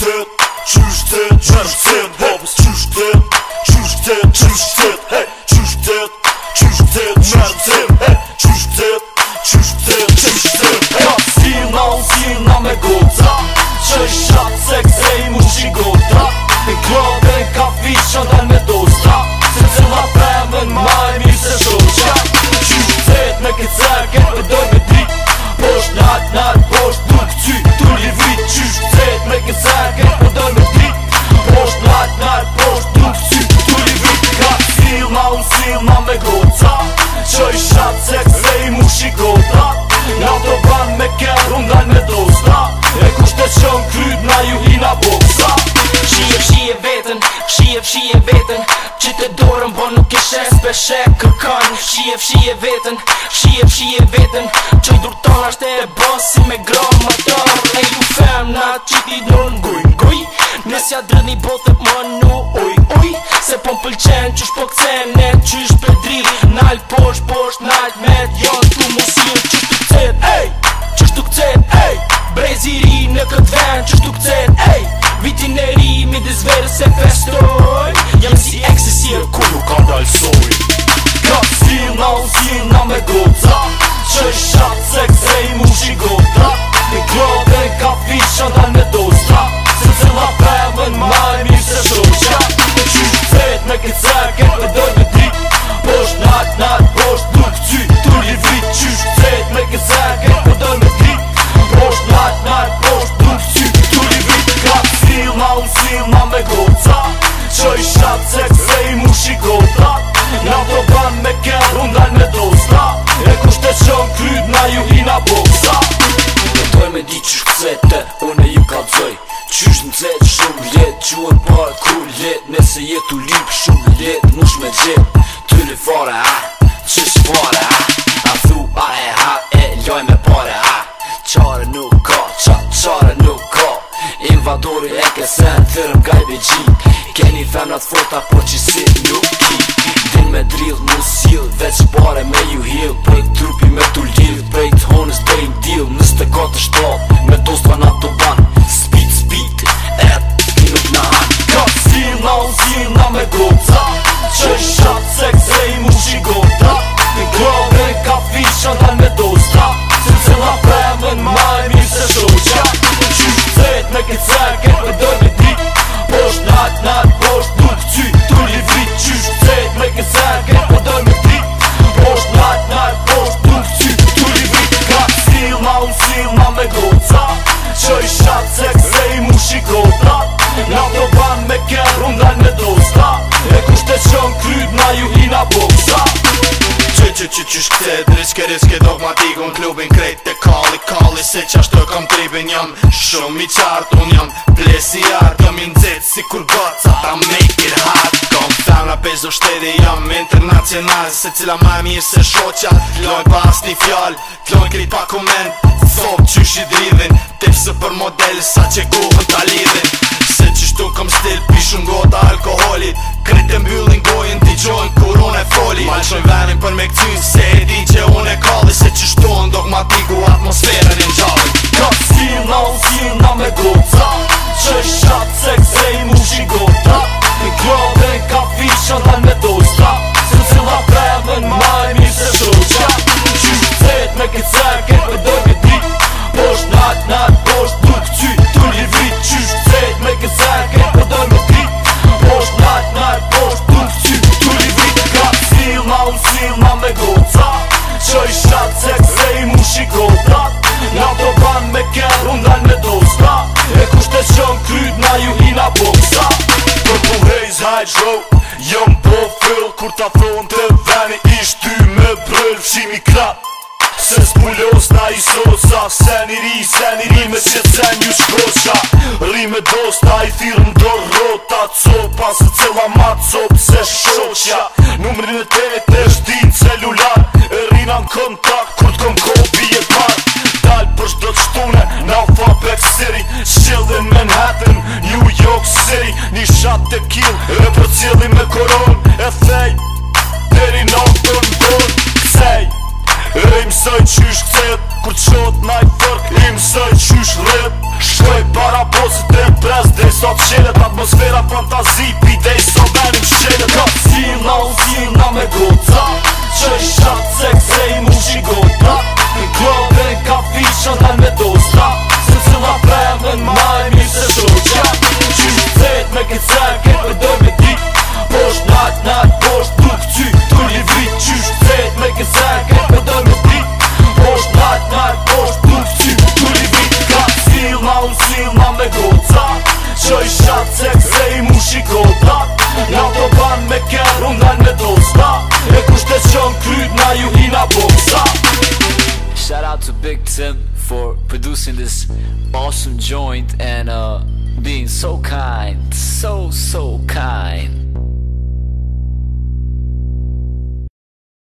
qytet, qytet, qytet, qytet, qytet, peshe kërkan Shie fshie vetën, Shie fshie vetën Që i durton ashte e bosi me grom më tor E ju fem na që ti dnun guj guj Nës ja drëni botë më në uj uj Se pon pëlqen qysh po këcen e qysh për drill Nalë posh posh nalë met Jo t'u musil Qysh t'u këcen, Breziri në këtë ven, qysh t'u këcen, Vitin e ri mi dizverë se festoj Jam si eksesir ku nuk kam dalsoj Zauważył na mego ta Cześć, szacek, zejmuj go, tak? jetë lip shumë let nush me gjep Ty në fare a Që shpare a A thu a e ha e loj me pare a Qare nuk ka qa qare nuk ka Invadori e kese në thyrëm ga i bëgji Keni femnat fota po që si nuk ki Din me drill mu sil Veç pare me ju hill Prejt trupi me tullil Prejt honës dhe i dil Nës të ka të shtop Me tos të fanat me kërë Unë dalë me dosta E kushtë të qënë krytë Na ju hina që që që shkëtet Riske riske dogmatikun klubin krejt të kalli kalli Se qashtë të kam tribin jam shumë i qartë Unë jam plesi kam Jam i nëzitë si kur sa ta make it hard Kom femra pezo shtedi jam internacional Se cila ma e mirë se shoqa Kloj pa asni fjall Kloj krit pa komend Thop që shi dridhin Tipsë për modeli sa që guhën ta lidhin Se shtu kom stil pishun gota alkoholit krete mbyllin gojën ti gjojnë kurone fjall Shojvanin për me make two e di që that joke Jëm po fill kur ta thonë të veni Ishtë ty me brëllë fshimi krap Se s'pullos na i soca Seni ri, seni ri me që zen ju shkoqa Ri me dos ta i thirën do rota Copa se cëlla ma cop se shoqa Numërin e te të shtin celular E rinan kontakt kur t'kom kopi e par Dalë për shdo të shtune Në alfabet siri Shqillin me në seri Një shatë të kill E për cili me koron E thej Deri në të ndon Kësej E imësoj qysh këtët Kur të shot na i fërk E imësoj qysh rrët Shkoj para posit e pres Dhe sa të qelet Atmosfera fantazi Pidej sa so venim shqelet Ka cila u zina me goca for producing this awesome joint and uh, being so kind, so, so kind.